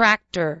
tractor